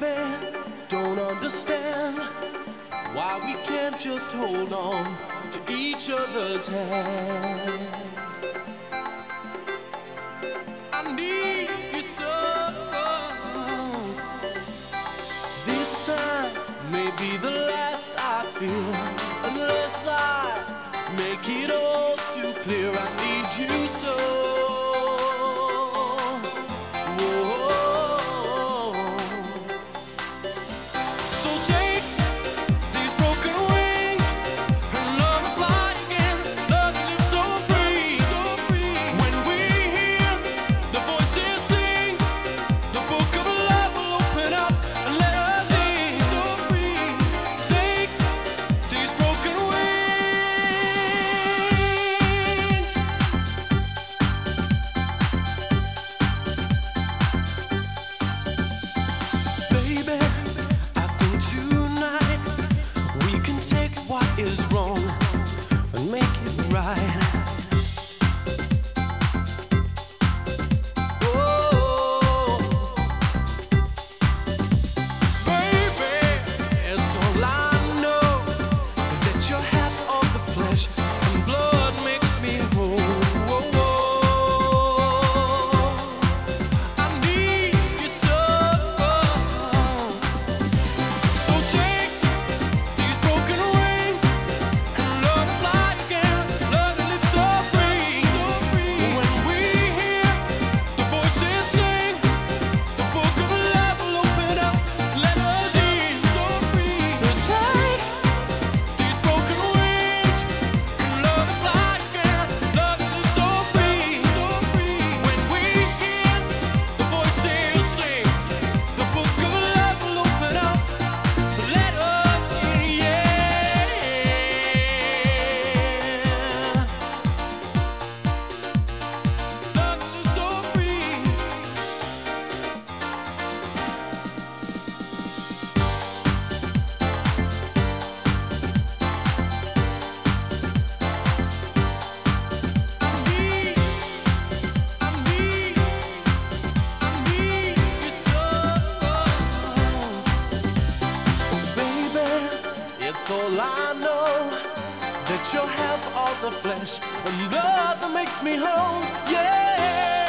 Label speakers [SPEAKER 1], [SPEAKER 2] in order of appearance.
[SPEAKER 1] baby, don't understand why we can't just hold on to each other's hands. I need you so. This time may be the last I feel, unless I make it all too clear. I need Baby, I think tonight we can take what is wrong. she'll have all the flesh. The love that makes me whole, yeah.